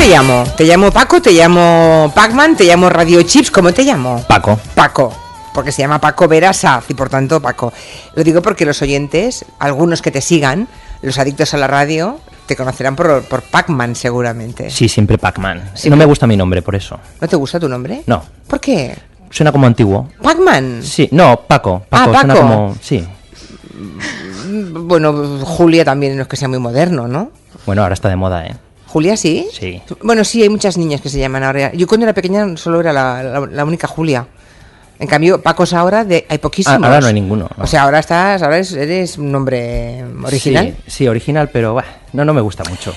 te llamo? ¿Te llamo Paco? ¿Te llamo Pacman? ¿Te llamo Radio Chips? ¿Cómo te llamo? Paco. Paco. Porque se llama Paco Verasaz y por tanto Paco. Lo digo porque los oyentes, algunos que te sigan, los adictos a la radio, te conocerán por, por Pacman seguramente. Sí, siempre Pac-Man. Sí, no me gusta mi nombre por eso. ¿No te gusta tu nombre? No. ¿Por qué? Suena como antiguo. Pacman. Sí, no, Paco. Ah, Paco, suena Paco. como. Sí. Bueno, Julia también no es que sea muy moderno, ¿no? Bueno, ahora está de moda, ¿eh? ¿Julia sí? Sí. Bueno, sí, hay muchas niñas que se llaman ahora. Yo cuando era pequeña solo era la, la- la única Julia. En cambio, Pacos ahora de, hay poquísimos. Ah, ahora no hay ninguno, no. O sea, ahora estás, ahora eres, eres un nombre original. Sí, sí, original, pero bah, no, no me gusta mucho.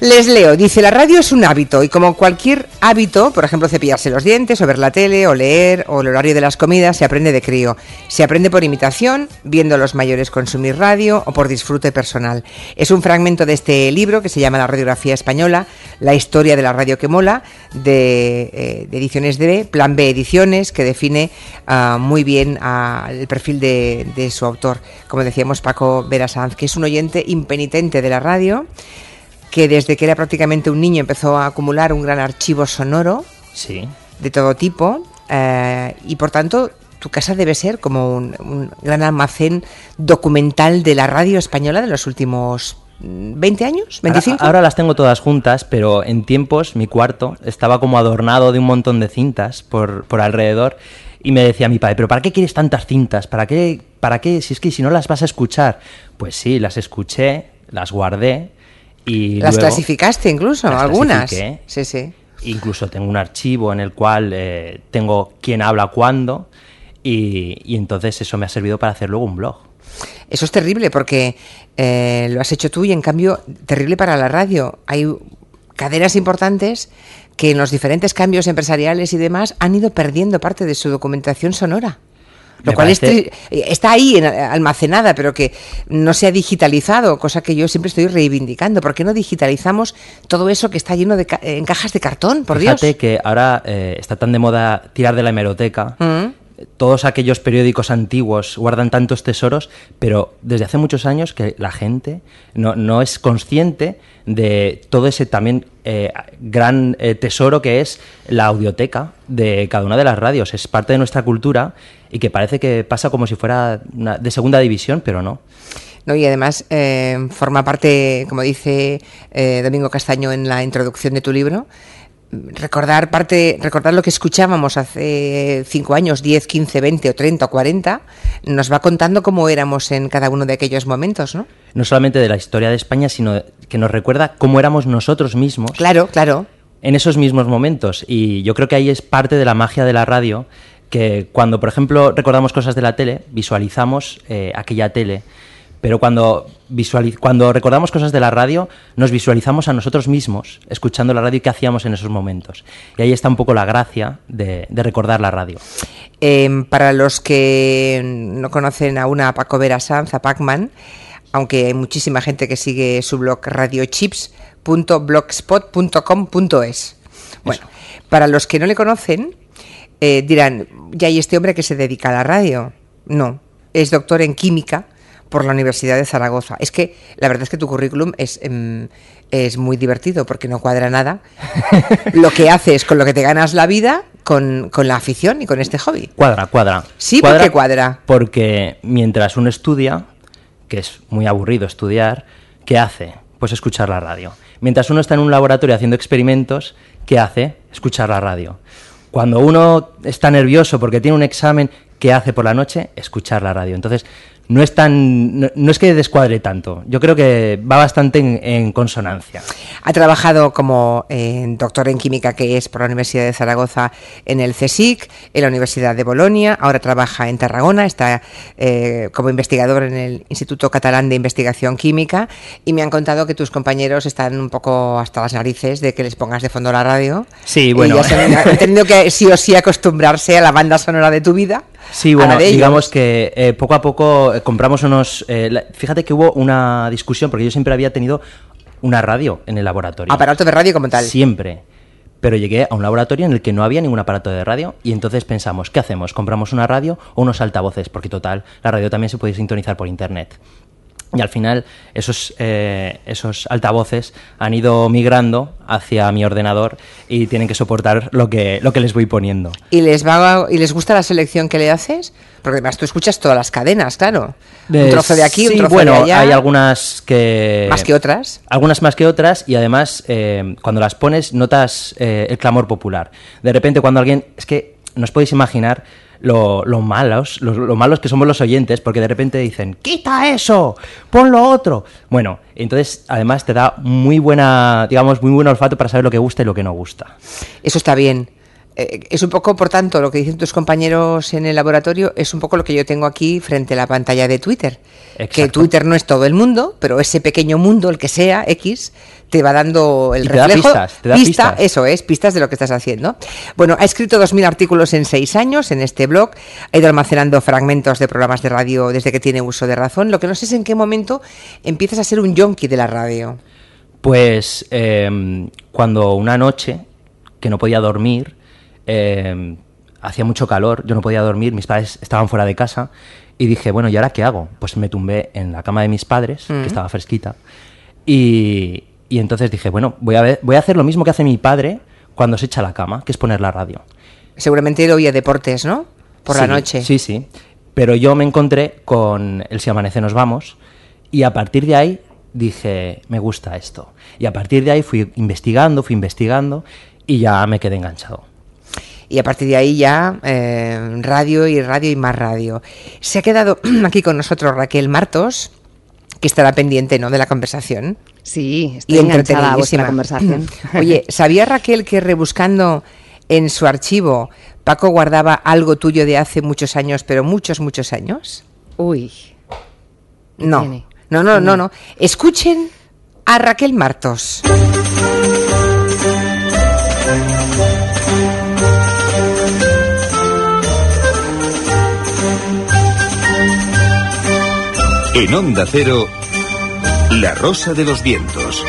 Les leo, dice, la radio es un hábito y como cualquier hábito, por ejemplo, cepillarse los dientes o ver la tele o leer o el horario de las comidas, se aprende de crío. Se aprende por imitación, viendo a los mayores consumir radio o por disfrute personal. Es un fragmento de este libro que se llama La radiografía española, la historia de la radio que mola, de, eh, de Ediciones Plan B Ediciones, que define ah, muy bien ah, el perfil de, de su autor, como decíamos Paco Vera Sanz, que es un oyente impenitente de la radio que desde que era prácticamente un niño empezó a acumular un gran archivo sonoro Sí. de todo tipo eh, y por tanto tu casa debe ser como un, un gran almacén documental de la radio española de los últimos mm, 20 años, 25. Ahora, ahora las tengo todas juntas, pero en tiempos mi cuarto estaba como adornado de un montón de cintas por, por alrededor. Y me decía mi padre, ¿pero para qué quieres tantas cintas? ¿Para qué? ¿Para qué? Si es que si no las vas a escuchar. Pues sí, las escuché, las guardé y Las luego- clasificaste incluso, algunas. clasifiqué. Sí, sí. Incluso tengo un archivo en el cual eh, tengo quién habla cuándo y, y entonces eso me ha servido para hacer luego un blog. Eso es terrible porque eh, lo has hecho tú y en cambio terrible para la radio. Hay cadenas importantes que en los diferentes cambios empresariales y demás han ido perdiendo parte de su documentación sonora. Lo Me cual es está ahí en- almacenada, pero que no se ha digitalizado, cosa que yo siempre estoy reivindicando. ¿Por qué no digitalizamos todo eso que está lleno de ca- en cajas de cartón? Por Fíjate Dios. que ahora eh, está tan de moda tirar de la hemeroteca. Mm. Todos aquellos periódicos antiguos guardan tantos tesoros, pero desde hace muchos años que la gente no, no es consciente de todo ese también eh, gran eh, tesoro que es la audioteca de cada una de las radios. Es parte de nuestra cultura y que parece que pasa como si fuera de segunda división, pero no. ¿no? Y además eh, forma parte, como dice Domingo Castaño en la introducción de tu libro, recordar parte, recordar lo que escuchábamos hace cinco años, 10, 15, 20 o 30 o 40, nos va contando cómo éramos en cada uno de aquellos momentos, ¿no? No solamente de la historia de España, sino que nos recuerda cómo éramos nosotros mismos Claro, claro. en esos mismos momentos. Y yo creo que ahí es parte de la magia de la radio, que cuando, por ejemplo, recordamos cosas de la tele, visualizamos eh, aquella tele. Pero cuando, visualiz- cuando recordamos cosas de la radio, nos visualizamos a nosotros mismos escuchando la radio y qué hacíamos en esos momentos. Y ahí está un poco la gracia de, de recordar la radio. Eh, para los que no conocen a Paco Vera Sanz, a Pacman, aunque hay muchísima gente que sigue su blog radiochips.blogspot.com.es. Bueno, para los que no le conocen, eh, dirán, ya hay este hombre que se dedica a la radio. No, es doctor en química por la Universidad de Zaragoza. Es que la verdad es que tu currículum es, em, es muy divertido porque no cuadra nada lo que haces con lo que te ganas la vida con, con la afición y con este hobby. Cuadra, cuadra. Sí, ¿por qué cuadra? Porque mientras uno estudia, que es muy aburrido estudiar, ¿qué hace? Pues escuchar la radio. Mientras uno está en un laboratorio haciendo experimentos, ¿qué hace? Escuchar la radio. Cuando uno está nervioso porque tiene un examen, ¿qué hace por la noche? Escuchar la radio. Entonces, no es tan no, no es que descuadre tanto. Yo creo que va bastante en, en consonancia. Ha trabajado como eh, doctor en química, que es por la Universidad de Zaragoza, en el CSIC, en la Universidad de Bolonia. Ahora trabaja en Tarragona, está eh, como investigador en el Instituto Catalán de Investigación Química. Y me han contado que tus compañeros están un poco hasta las narices de que les pongas de fondo la radio. Sí, Y bueno. ya se han, han tenido que sí o sí acostumbrarse a la banda sonora de tu vida. Sí, bueno, digamos que eh, poco a poco eh, compramos unos... eh, fíjate que hubo una discusión, porque yo siempre había tenido una radio en el laboratorio. Aparato de radio como tal. Siempre. Pero llegué a un laboratorio en el que no había ningún aparato de radio y entonces pensamos, ¿qué hacemos? ¿Compramos una radio o unos altavoces? Porque total, la radio también se puede sintonizar por internet. Y al final esos, eh, esos altavoces han ido migrando hacia mi ordenador y tienen que soportar lo que, lo que les voy poniendo. ¿Y les, va, ¿Y les gusta la selección que le haces? Porque además tú escuchas todas las cadenas, claro. un trozo de aquí, un trozo bueno, de allá. hay algunas que... Más que otras. Algunas más que otras y además eh, cuando las pones notas eh, el clamor popular. De repente cuando alguien... Es que no os podéis imaginar lo, lo malos, lo, lo, malos que somos los oyentes, porque de repente dicen, quita eso, ponlo otro. Bueno, entonces además te da muy buena, digamos, muy buen olfato para saber lo que gusta y lo que no gusta. Eso está bien. Eh, es un poco, por tanto, lo que dicen tus compañeros en el laboratorio, es un poco lo que yo tengo aquí frente a la pantalla de Twitter. Exacto. Que Twitter no es todo el mundo, pero ese pequeño mundo, el que sea, X, te va dando el Y te da reflejo. pistas, te da pista, pistas. eso es, pistas de lo que estás haciendo. Bueno, ha escrito 2.000 artículos en seis años en este blog, ha ido almacenando fragmentos de programas de radio desde que tiene uso de razón. Lo que no sé es en qué momento empiezas a ser un yonki de la radio. Pues eh, cuando una noche que no podía dormir, eh, hacía mucho calor, yo no podía dormir, mis padres estaban fuera de casa y dije, bueno, ¿y ahora qué hago? Pues me tumbé en la cama de mis padres, Mm. que estaba fresquita, y, y entonces dije, bueno, voy a, ver, voy a hacer lo mismo que hace mi padre cuando se echa a la cama, que es poner la radio. Seguramente él oía deportes, ¿no? Por la noche. Sí, sí. Pero yo me encontré con el Si amanece nos vamos y a partir de ahí dije, me gusta esto. Y a partir de ahí fui investigando, fui investigando y ya me quedé enganchado. Y a partir de ahí ya eh, radio y radio y más radio. Se ha quedado aquí con nosotros Raquel Martos, que estará pendiente ¿no? de la conversación. Sí, Y estoy enganchada a vuestra conversación. Oye, ¿sabía Raquel que rebuscando en su archivo Paco guardaba algo tuyo de hace muchos años, pero muchos, muchos años? Uy, ¿Qué No. tiene? No, no, no, no. Escuchen a Raquel Martos. En Onda Cero, La Rosa de los Vientos,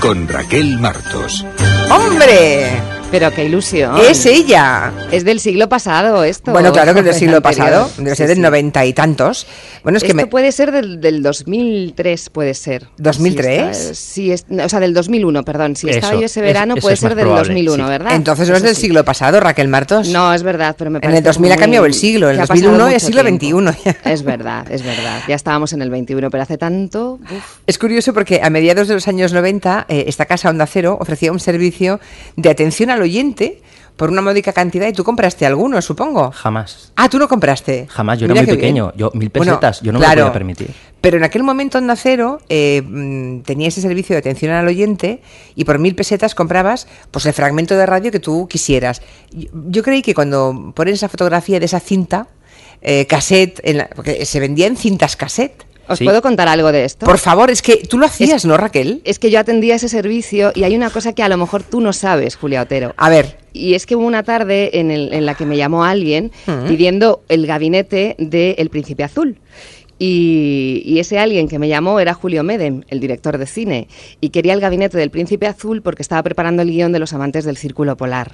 con Raquel Martos. ¡Hombre! Pero qué ilusión. Es ella. Es del siglo pasado esto. Bueno, claro que es del siglo Anterior. pasado, debe ser Sí, del sí. noventa y tantos. Bueno, es que Esto me... puede ser del, del 2003, puede ser. ¿2003? Sí, está- sí, es- o sea, del 2001, perdón. Si estaba yo ese es- verano, puede es ser del probable, 2001, sí. ¿verdad? Entonces no es del sí. siglo pasado, Raquel Martos. No, es verdad, pero me En parece el 2000 ha muy- cambiado el siglo, en que el ha pasado 2001 mucho es siglo. XXI. Es verdad, es verdad. Ya estábamos en el 21, pero hace tanto... uf. Es curioso porque a mediados de los años 90 eh, esta casa Onda Cero ofrecía un servicio de atención al oyente por una módica cantidad y tú compraste alguno, supongo. Jamás. Ah, tú no compraste. Jamás, yo era muy bien. pequeño, yo mil Bueno, pesetas, yo no me lo podía permitir. Pero en aquel momento Onda Cero eh, mm, tenía ese servicio de atención al oyente y por mil pesetas comprabas pues el fragmento de radio que tú quisieras. Yo, yo creí que cuando ponen esa fotografía de esa cinta, eh, cassette, en la- porque se vendía en cintas cassette. ¿Os Sí. puedo contar algo de esto? Por favor, es que tú lo hacías, ¿no, Raquel? Es que yo atendía ese servicio y hay una cosa que a lo mejor tú no sabes, Julia Otero. A ver, Y es que hubo una tarde en, el- en la que me llamó alguien pidiendo el gabinete de El Príncipe Azul. Y, y ese alguien que me llamó era Julio Medem, el director de cine, y quería el gabinete del Príncipe Azul porque estaba preparando el guion de Los Amantes del Círculo Polar.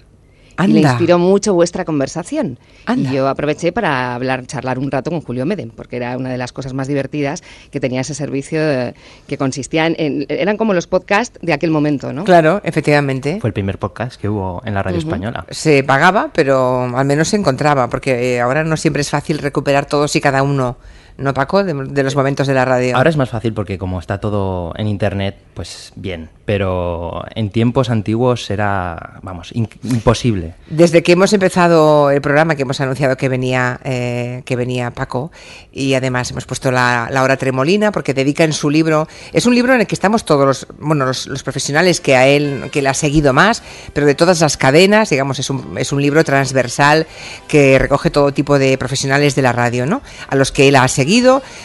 Y le Anda. inspiró mucho vuestra conversación. Anda. Y yo aproveché para hablar, charlar un rato con Julio Medem, porque era una de las cosas más divertidas que tenía ese servicio eh, que consistía en, en- Eran como los podcasts de aquel momento, ¿no? claro, efectivamente. Fue el primer podcast que hubo en la radio española. Se pagaba, pero al menos se encontraba, porque eh, ahora no siempre es fácil recuperar todos y cada uno, ¿no, Paco? De, de los momentos de la radio. Ahora es más fácil porque como está todo en internet, pues bien. Pero en tiempos antiguos era, vamos, imposible. Desde que hemos empezado el programa, que hemos anunciado que venía, eh, que venía Paco, y además hemos puesto la, la hora tremolina, porque dedica en su libro, es un libro en el que estamos todos los, bueno, los, los profesionales que a él, que le ha seguido más, pero de todas las cadenas, digamos, es un, es un libro transversal que recoge todo tipo de profesionales de la radio, ¿no? A los que él ha seguido,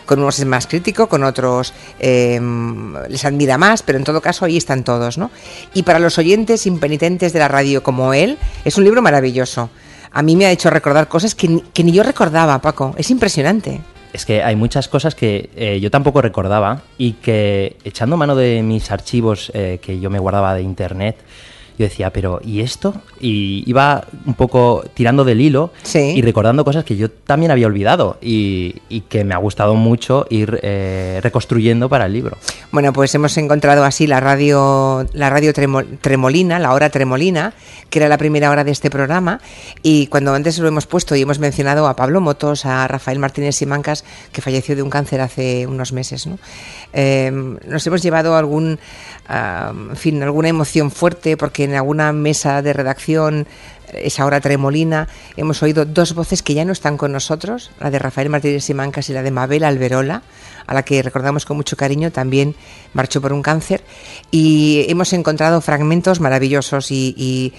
con unos es más crítico, con otros eh, les admira más, pero en todo caso ahí están todos, ¿no? Y para los oyentes impenitentes de la radio como él, es un libro maravilloso. A mí me ha hecho recordar cosas que, ni- que ni yo recordaba, Paco. Es impresionante. Es que hay muchas cosas que eh, yo tampoco recordaba y que echando mano de mis archivos eh, que yo me guardaba de internet, yo decía, pero ¿y esto? Y iba un poco tirando del hilo Sí. y recordando cosas que yo también había olvidado y, y que me ha gustado mucho ir eh, reconstruyendo para el libro. Bueno, pues hemos encontrado así la radio, la radio tremo- tremolina, la hora tremolina, que era la primera hora de este programa. Y cuando antes lo hemos puesto y hemos mencionado a Pablo Motos, a Rafael Martínez Simancas, que falleció de un cáncer hace unos meses, ¿no? Eh, nos hemos llevado algún, ah, en fin, alguna emoción fuerte, porque en alguna mesa de redacción esa hora tremolina, hemos oído dos voces que ya no están con nosotros, la de Rafael Martínez Simancas y la de Mabel Alberola, a la que recordamos con mucho cariño, también marchó por un cáncer, y hemos encontrado fragmentos maravillosos y,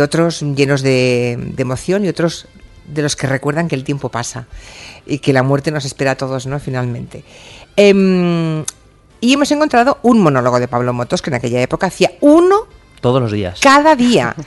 otros llenos de, de emoción y otros de los que recuerdan que el tiempo pasa y que la muerte nos espera a todos, ¿no? Finalmente. Em, y hemos encontrado un monólogo de Pablo Motos, que en aquella época hacía uno Todos los días. cada día.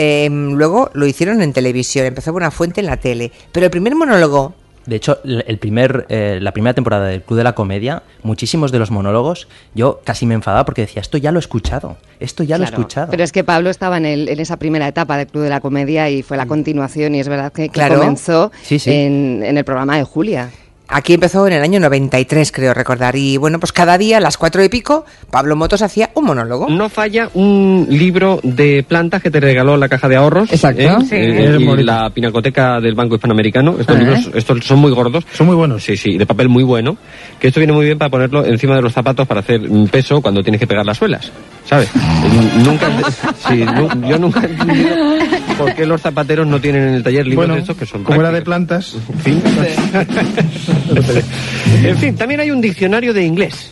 Em, luego lo hicieron en televisión, empezó por una fuente en la tele. Pero el primer monólogo, De hecho, el primer, eh, la primera temporada del Club de la Comedia, muchísimos de los monólogos, yo casi me enfadaba porque decía, esto ya lo he escuchado, esto ya lo he escuchado. Pero es que Pablo estaba en, el- en esa primera etapa del Club de la Comedia y fue la continuación y es verdad que, que Claro. comenzó Sí, sí. En, en el programa de Julia. Aquí empezó en el año 93, creo recordar. Y bueno, pues cada día a las cuatro y pico, Pablo Motos hacía un monólogo. No falla un libro de plantas que te regaló la caja de ahorros. Exacto. ¿eh? Sí. Eh, Es y la pinacoteca del Banco Hispanoamericano. Estos Ah. libros estos son muy gordos. Son muy buenos. Sí, sí, de papel muy bueno. Que esto viene muy bien para ponerlo encima de los zapatos para hacer peso cuando tienes que pegar las suelas. ¿Sabes? Eh, nunca, sí, nu- yo nunca he entendido por qué los zapateros no tienen en el taller libros Bueno, de estos que son como era de plantas. En fin. en fin, también hay un diccionario de inglés.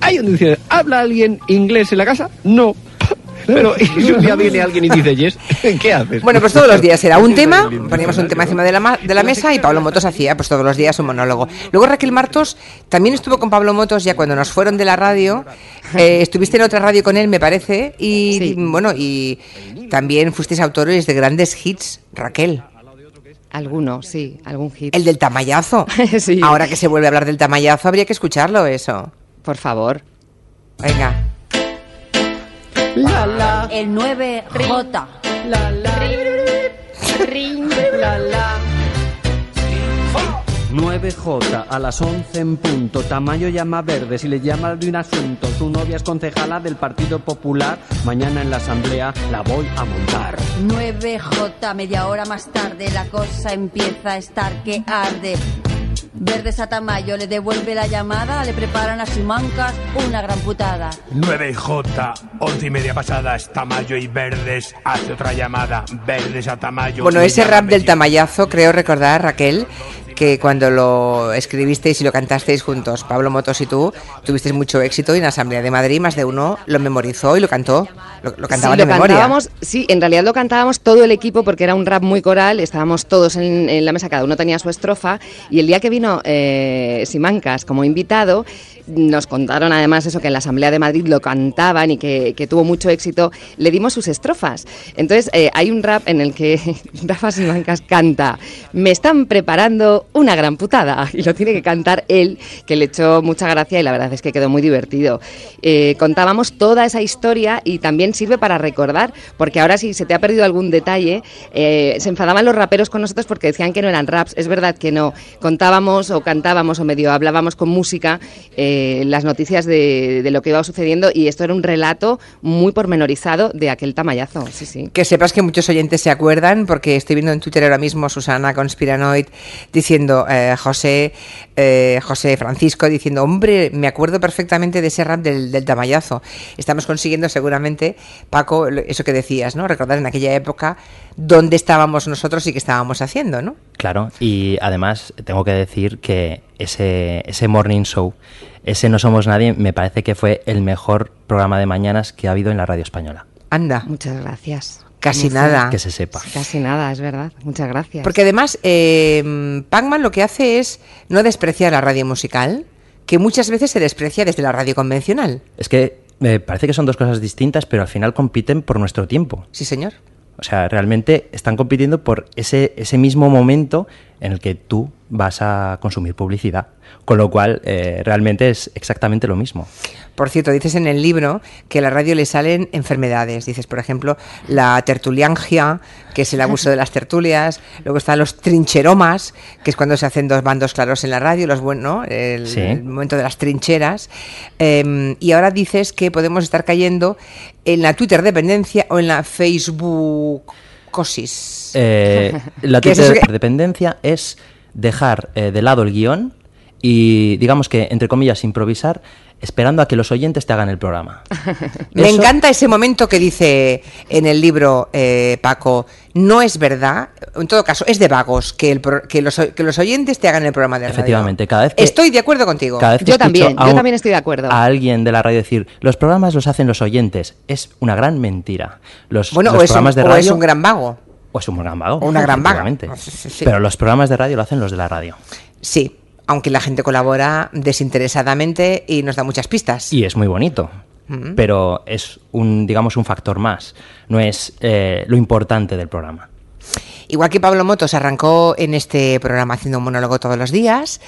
Hay un diccionario. ¿Habla alguien inglés en la casa? No. Pero ¿y si un día viene alguien y dice yes, ¿qué haces? Bueno, pues todos los días era un tema, poníamos un tema encima de la, ma- de la mesa y Pablo Motos hacía pues todos los días un monólogo. Luego Raquel Martos también estuvo con Pablo Motos ya cuando nos fueron de la radio. Eh, estuviste en otra radio con él, me parece, y Sí. bueno, y también fuisteis autores de grandes hits, Raquel. Alguno, sí, algún hit. El del tamallazo. Sí. Ahora que se vuelve a hablar del tamallazo, habría que escucharlo eso. Por favor. Venga. El 9J. 9J a las 11 en punto. Tamayo llama verde si le llama de un asunto. Tu novia es concejala del Partido Popular. Mañana en la asamblea la voy a montar. 9J, media hora más tarde, la cosa empieza a estar que arde. Verdes a Tamayo le devuelve la llamada, le preparan a Simancas una gran putada. 9J, once y media pasadas, Tamayo y Verdes, hace otra llamada, Verdes a Tamayo. Bueno, ese rap del tamallazo, creo recordar, Raquel, que cuando lo escribisteis y lo cantasteis juntos, Pablo Motos y tú, tuvisteis mucho éxito y en la Asamblea de Madrid más de uno lo memorizó y lo cantó, lo, sí, de lo memoria. cantábamos, sí, en realidad lo cantábamos todo el equipo porque era un rap muy coral, estábamos todos en, en la mesa, cada uno tenía su estrofa y el día que vino eh, Simancas como invitado, nos contaron además eso que en la Asamblea de Madrid lo cantaban y que, que tuvo mucho éxito, le dimos sus estrofas. Entonces eh, hay un rap en el que Rafa Simancas canta, me están preparando una gran putada y lo tiene que cantar él, que le echó mucha gracia y la verdad es que quedó muy divertido. Eh, contábamos toda esa historia y también sirve para recordar, porque ahora si se te ha perdido algún detalle, eh, se enfadaban los raperos con nosotros porque decían que no eran raps. Es verdad que no. Contábamos o cantábamos o medio hablábamos con música las noticias de, lo que iba sucediendo y esto era un relato muy pormenorizado de aquel tamallazo. Que sepas que muchos oyentes se acuerdan, porque estoy viendo en Twitter ahora mismo Susana Conspiranoid diciendo, eh, José, eh, José Francisco diciendo, hombre, me acuerdo perfectamente de ese rap del, tamallazo. Estamos consiguiendo seguramente, Paco, eso que decías, ¿no? Recordar en aquella época dónde estábamos nosotros y qué estábamos haciendo, ¿no? Claro, y además tengo que decir que ese, ese morning show, ese No Somos Nadie, me parece que fue el mejor programa de mañanas que ha habido en la radio española. Anda, Muchas gracias. casi nada. Que se sepa. Casi nada, es verdad. Muchas gracias. Porque además, eh, Pacman lo que hace es no despreciar la radio musical, que muchas veces se desprecia desde la radio convencional. Es que me parece que son dos cosas distintas, pero al final compiten por nuestro tiempo. Sí, señor. O sea, realmente están compitiendo por ese, ese mismo momento en el que tú vas a consumir publicidad. Con lo cual, eh, realmente es exactamente lo mismo. Por cierto, dices en el libro que a la radio le salen enfermedades. Dices, por ejemplo, la tertuliangia, que es el abuso de las tertulias. Luego están los trincheromas, que es cuando se hacen dos bandos claros en la radio, los bueno, el, Sí. el momento de las trincheras. Eh, y ahora dices que podemos estar cayendo en la Twitter dependencia o en la Facebook cosis. Eh, la ¿Qué es eso Twitter dependencia es dejar eh, de lado el guion y, digamos que, entre comillas, improvisar, esperando a que los oyentes te hagan el programa. Me Eso- encanta ese momento que dice en el libro eh, Paco, no es verdad, en todo caso, es de vagos que, el pro- que, los, que los oyentes te hagan el programa de radio. Efectivamente, cada vez que- Estoy de acuerdo contigo. Cada vez que Yo también, a yo un- también estoy de acuerdo. A alguien de la radio decir, los programas los hacen los oyentes, es una gran mentira. Los, Bueno, los o es, un, programas de o radio es un gran vago. o es un gran vago. o una gran vaga. efectivamente. Sí, sí, sí. Pero los programas de radio lo hacen los de la radio. Sí, aunque la gente colabora desinteresadamente y nos da muchas pistas. Y es muy bonito. Mm. Pero es un, digamos, un factor más. No es eh, lo importante del programa. Igual que Pablo Motos arrancó en este programa haciendo un monólogo todos los días,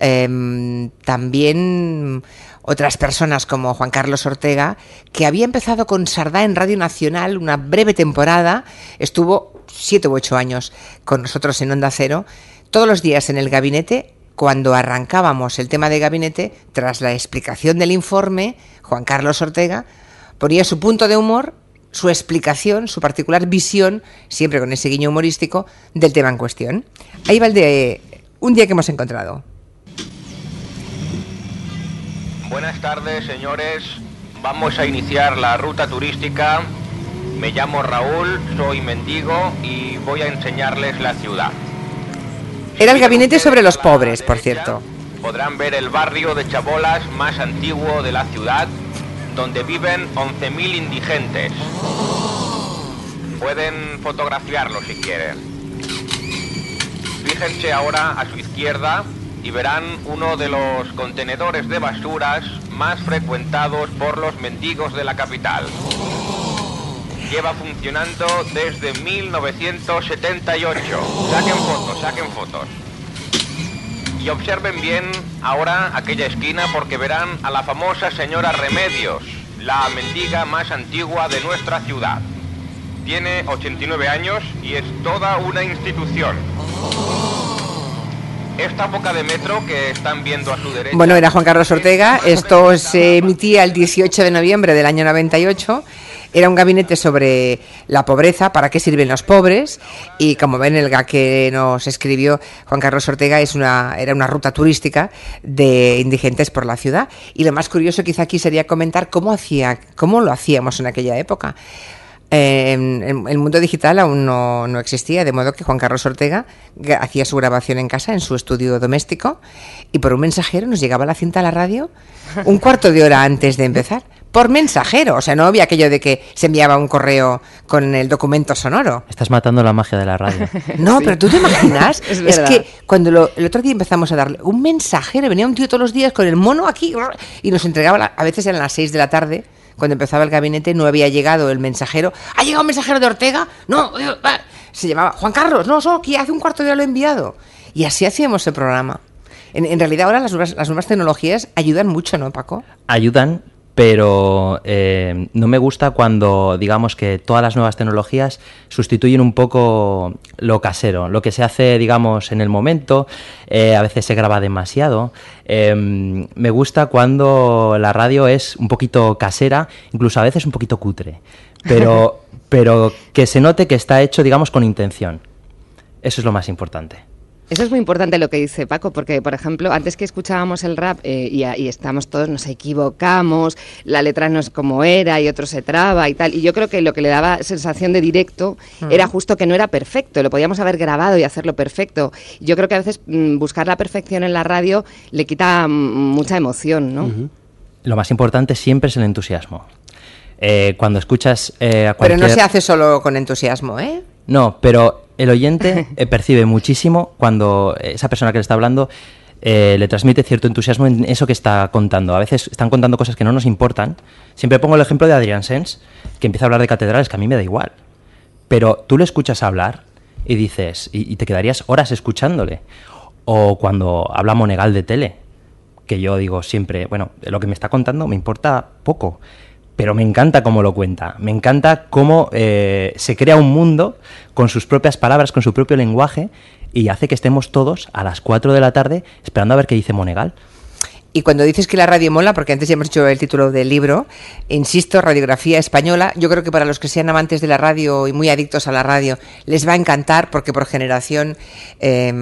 em, también otras personas como Juan Carlos Ortega, que había empezado con Sardá en Radio Nacional una breve temporada, estuvo siete u ocho años con nosotros en Onda Cero, todos los días en el gabinete. Cuando arrancábamos el tema de gabinete, tras la explicación del informe, Juan Carlos Ortega ponía su punto de humor su explicación, su particular visión, siempre con ese guiño humorístico, del tema en cuestión. Ahí va el de un día que hemos encontrado. Buenas tardes, señores. Vamos a iniciar la ruta turística. Me llamo Raúl, soy mendigo y voy a enseñarles la ciudad. Era el gabinete sobre los pobres, por cierto. Podrán ver el barrio de Chabolas más antiguo de la ciudad, donde viven 11.000 indigentes. Pueden fotografiarlo si quieren. Fíjense ahora a su izquierda y verán uno de los contenedores de basuras más frecuentados por los mendigos de la capital. Lleva funcionando desde 1978. Saquen fotos, saquen fotos. Y observen bien ahora aquella esquina porque verán a la famosa señora Remedios, la mendiga más antigua de nuestra ciudad. Tiene 89 años y es toda una institución. Esta boca de metro que están viendo a su derecha... Bueno, era Juan Carlos Ortega. Esto se emitía el 18 de noviembre del año 98. Era un gabinete sobre la pobreza, para qué sirven los pobres. Y como ven, el GA que nos escribió Juan Carlos Ortega es una, era una ruta turística de indigentes por la ciudad. Y lo más curioso quizá aquí sería comentar cómo, hacía, cómo lo hacíamos en aquella época. El mundo digital aún no, no existía, de modo que Juan Carlos Ortega ga- hacía su grabación en casa, en su estudio doméstico, y por un mensajero nos llegaba la cinta a la radio un cuarto de hora antes de empezar. Por mensajero, o sea, no había aquello de que se enviaba un correo con el documento sonoro. Estás matando la magia de la radio. No, pero tú te imaginas, Es es, verdad. que cuando lo- el otro día empezamos a darle un mensajero, venía un tío todos los días con el mono aquí y nos entregaba, la- a veces eran las 6 de la tarde, cuando empezaba el gabinete no había llegado el mensajero. ¿Ha llegado un mensajero de Ortega? No, eh, va. se llamaba Juan Carlos, no, solo que hace un cuarto de hora lo he enviado. Y así hacíamos el programa. En, en realidad ahora las nuevas, las nuevas tecnologías ayudan mucho, ¿no, Paco? ayudan, pero eh, no me gusta cuando digamos que todas las nuevas tecnologías sustituyen un poco lo casero, lo que se hace, digamos, en el momento, eh, a veces se graba demasiado. Eh, me gusta cuando la radio es un poquito casera, incluso a veces un poquito cutre, pero, pero que se note que está hecho, digamos, con intención. Eso es lo más importante. Eso es muy importante lo que dice Paco, porque, por ejemplo, antes que escuchábamos el rap eh, y, a- y estamos todos, nos equivocamos, la letra no es como era y otro se traba y tal. Y yo creo que lo que le daba sensación de directo era justo que no era perfecto, lo podíamos haber grabado y hacerlo perfecto. Yo creo que a veces mm, buscar la perfección en la radio le quita mm, mucha emoción, ¿no? Lo más importante siempre es el entusiasmo. Eh, cuando escuchas eh, a Pero no se hace solo con entusiasmo, ¿eh? No, pero el oyente eh, percibe muchísimo cuando esa persona que le está hablando eh, le transmite cierto entusiasmo en eso que está contando. A veces están contando cosas que no nos importan. Siempre pongo el ejemplo de Adrián Sens, que empieza a hablar de catedrales, que a mí me da igual. Pero tú le escuchas hablar y dices, y, y te quedarías horas escuchándole. O cuando habla Monegal de tele, que yo digo siempre, bueno, lo que me está contando me importa poco, pero me encanta cómo lo cuenta, me encanta cómo eh, se crea un mundo con sus propias palabras, con su propio lenguaje, y hace que estemos todos a las 4 de la tarde esperando a ver qué dice Monegal. Y cuando dices que la radio mola, porque antes ya hemos hecho el título del libro, insisto, radiografía española, yo creo que para los que sean amantes de la radio y muy adictos a la radio, les va a encantar porque por generación eh,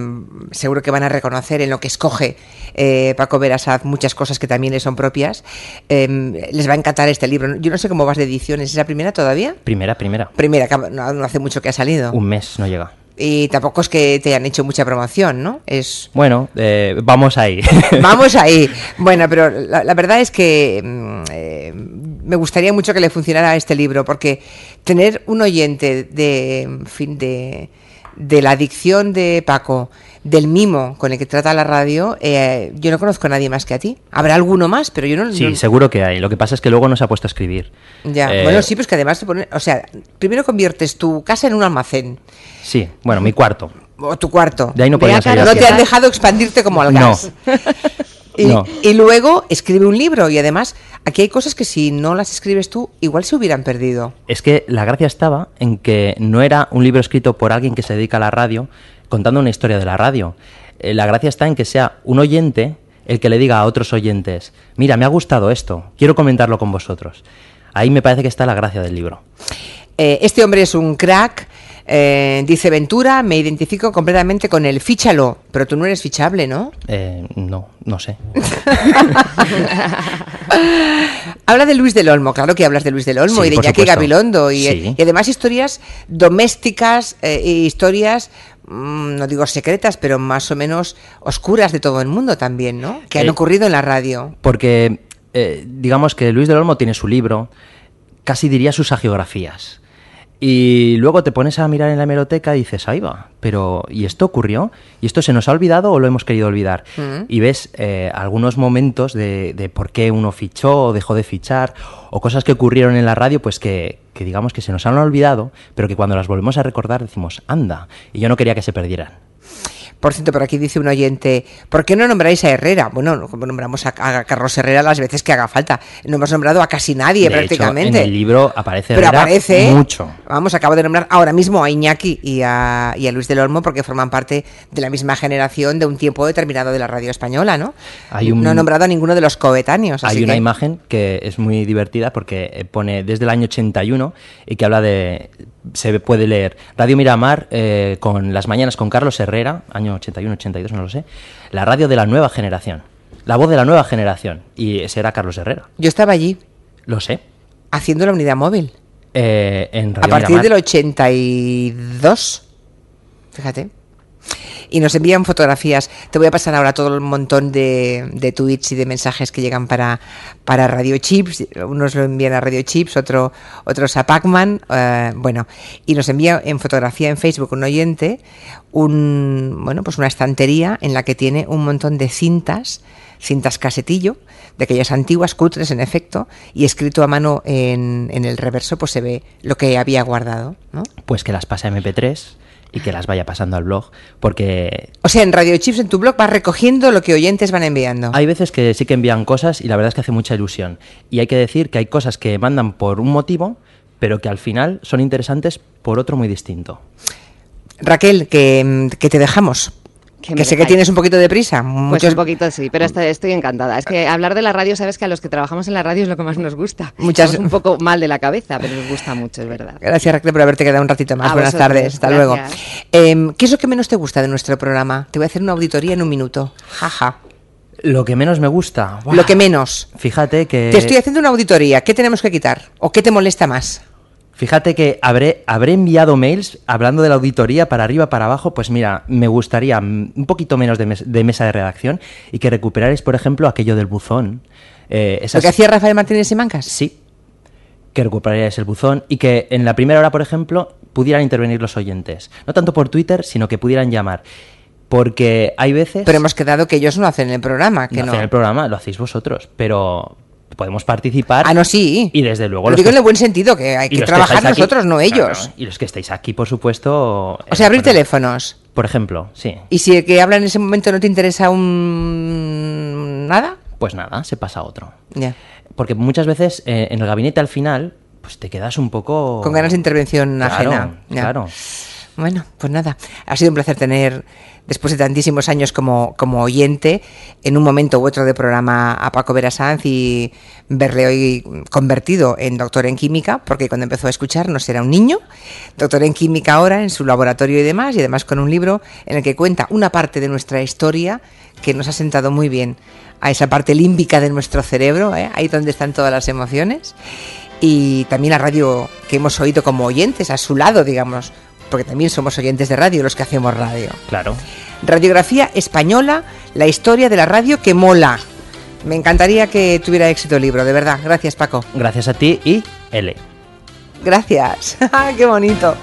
seguro que van a reconocer en lo que escoge eh, Paco Verasaz muchas cosas que también le son propias. Eh, les va a encantar este libro. Yo no sé cómo vas de ediciones, ¿es la primera todavía? Primera, primera. Primera, que no, no hace mucho que ha salido. Un mes no llega. Y tampoco es que te hayan hecho mucha promoción, ¿no? Es Bueno, eh, vamos ahí. Vamos ahí. Bueno, pero la, la verdad es que mm, eh, me gustaría mucho que le funcionara este libro, porque tener un oyente de, en fin, de, de la adicción de Paco, del mimo con el que trata la radio, eh, yo no conozco a nadie más que a ti. Habrá alguno más, pero yo no. Sí, no- seguro que hay. Lo que pasa es que luego no se ha puesto a escribir. Ya. Eh, Bueno, sí, pues que además te pone, o sea, primero conviertes tu casa en un almacén Sí, bueno, mi cuarto. o tu cuarto. De ahí no podía salir. No te han dejado expandirte como al No. gas. Y, No. y luego escribe un libro y además aquí hay cosas que si no las escribes tú igual se hubieran perdido. Es que la gracia estaba en que no era un libro escrito por alguien que se dedica a la radio contando una historia de la radio. Eh, la gracia está en que sea un oyente el que le diga a otros oyentes, mira, me ha gustado esto, quiero comentarlo con vosotros. Ahí me parece que está la gracia del libro. Eh, este hombre es un crack, eh, dice Ventura, me identifico completamente con el fíchalo, pero tú no eres fichable, ¿no? Eh, no, no sé. Habla de Luis del Olmo, claro que hablas de Luis del Olmo Sí, y de supuesto. Gabilondo y, Sí. y además historias domésticas e historias, no digo secretas, pero más o menos oscuras de todo el mundo también, ¿no? Que han Eh, ocurrido en la radio. Porque eh, digamos que Luis del Olmo tiene su libro, casi diría sus agiografías. Y luego te pones a mirar en la hemeroteca y dices, ahí va, pero ¿y esto ocurrió? ¿Y esto se nos ha olvidado o lo hemos querido olvidar? Mm. Y ves eh, algunos momentos de, de por qué uno fichó o dejó de fichar, o cosas que ocurrieron en la radio, pues que, que digamos que se nos han olvidado, pero que cuando las volvemos a recordar decimos, anda, y yo no quería que se perdieran. Por cierto, por aquí dice un oyente, ¿por qué no nombráis a Herrera? Bueno, como nombramos a, a Carlos Herrera las veces que haga falta. No hemos nombrado a casi nadie De hecho, prácticamente. en el libro aparece Pero Herrera aparece mucho. Vamos, acabo de nombrar ahora mismo a Iñaki y a, y a Luis del Olmo porque forman parte de la misma generación de un tiempo determinado de la radio española, ¿no? Hay un- No he nombrado a ninguno de los coetáneos. así Hay una que- imagen que es muy divertida porque eh, pone desde el año 81 y que habla de. Se puede leer Radio Miramar eh, con las mañanas con Carlos Herrera, año 81, 82, no lo sé. La radio de la nueva generación. La voz de la nueva generación. Y ese era Carlos Herrera. Yo estaba allí Lo sé. haciendo la unidad móvil. Eh, en Radio a partir Miramar. del 82. Fíjate. Y nos envían fotografías. Te voy a pasar ahora todo el montón de, tweets y de mensajes que llegan para, para Radio Chips. Unos lo envían a Radio Chips, otro, otros a Pacman. eh, bueno, y nos envía en fotografía en Facebook un oyente un, bueno, pues una estantería en la que tiene un montón de cintas, cintas casetillo, de aquellas antiguas, cutres en efecto, y escrito a mano en, en el reverso, pues se ve lo que había guardado, ¿no? Pues que las pase a MP3 y que las vaya pasando al blog. Porque O sea, en Radio Chips, en tu blog, vas recogiendo lo que oyentes van enviando. Hay veces que sí que envían cosas y la verdad es que hace mucha ilusión. Y hay que decir que hay cosas que mandan por un motivo, pero que al final son interesantes por otro muy distinto. Raquel, que, que te dejamos. Que, sé que tienes un poquito de prisa. Pues Muchos- un poquito sí, pero estoy, estoy encantada. Es que hablar de la radio, sabes que a los que trabajamos en la radio es lo que más nos gusta. Muchas- Estamos un poco mal de la cabeza, pero nos gusta mucho, es verdad. Gracias, Raquel, por haberte quedado un ratito más. A Buenas vosotros, tardes. Hasta gracias. luego. Em, ¿Qué es lo que menos te gusta de nuestro programa? Te voy a hacer una auditoría en un minuto. Jaja. Lo que menos me gusta. Lo que menos. Fíjate que. Te estoy haciendo una auditoría. ¿Qué tenemos que quitar? ¿O qué te molesta más? Fíjate que habré, habré enviado mails hablando de la auditoría para arriba, para abajo. Pues mira, me gustaría un poquito menos de, mes- de mesa de redacción y que recuperarais, por ejemplo, aquello del buzón. Eh, ¿Lo que hacía Rafael Martínez y Mancas? Sí. Que recuperaríais el buzón y que en la primera hora, por ejemplo, pudieran intervenir los oyentes. No tanto por Twitter, sino que pudieran llamar. Porque hay veces. Pero hemos quedado que ellos no hacen el programa. Que no no. hacen el programa, lo hacéis vosotros. Pero podemos participar. Ah, no, sí. Y desde luego... Lo digo en que- el buen sentido, que hay que trabajar aquí- nosotros, no ellos. Claro, y los que estáis aquí, por supuesto... O sea, abrir teléfonos. Por ejemplo, sí. Y si el que habla en ese momento no te interesa un... nada, Pues nada, se pasa a otro. ya. Porque muchas veces eh, en el gabinete al final, pues te quedas un poco... Con ganas de intervención Claro, ajena. Claro. Bueno, pues nada, ha sido un placer tener, después de tantísimos años como, como oyente, en un momento u otro de programa a Paco Verasanz y verle hoy convertido en doctor en química, porque cuando empezó a escucharnos era un niño, doctor en química ahora en su laboratorio y demás, y además con un libro en el que cuenta una parte de nuestra historia que nos ha sentado muy bien a esa parte límbica de nuestro cerebro, ¿eh? ahí donde están todas las emociones y también la radio que hemos oído como oyentes, a su lado, digamos, porque también somos oyentes de radio los que hacemos radio. Claro. Radiografía española, la historia de la radio que mola. Me encantaría que tuviera éxito el libro, de verdad. Gracias, Paco. Gracias a ti y L. Gracias. Qué bonito.